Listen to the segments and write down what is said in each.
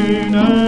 Amen.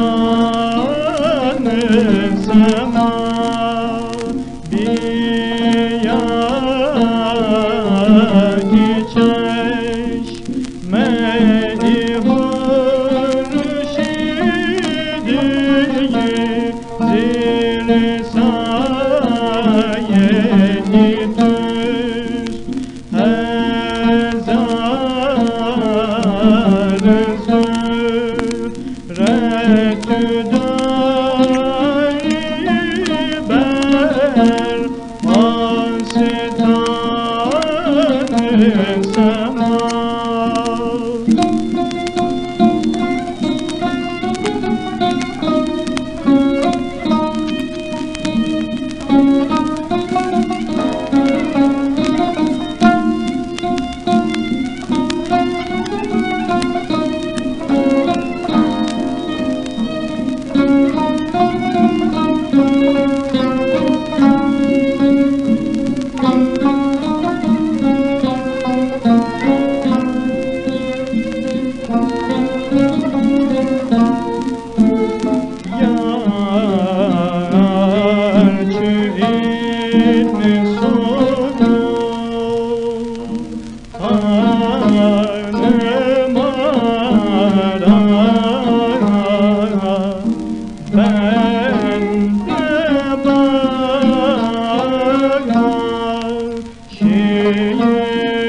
zamanı zaman Música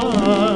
Oh,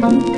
Funk.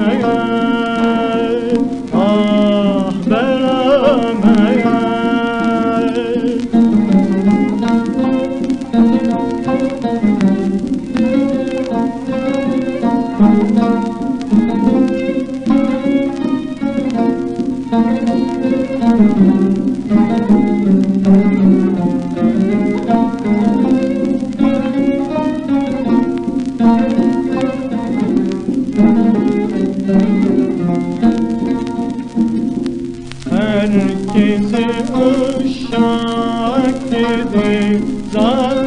uşak dedi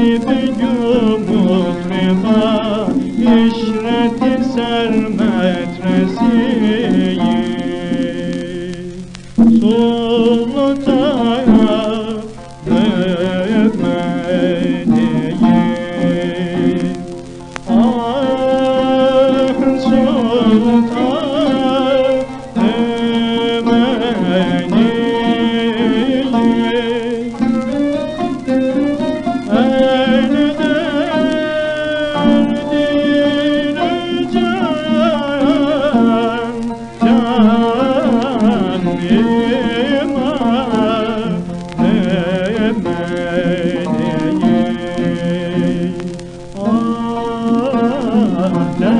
Baby. أنت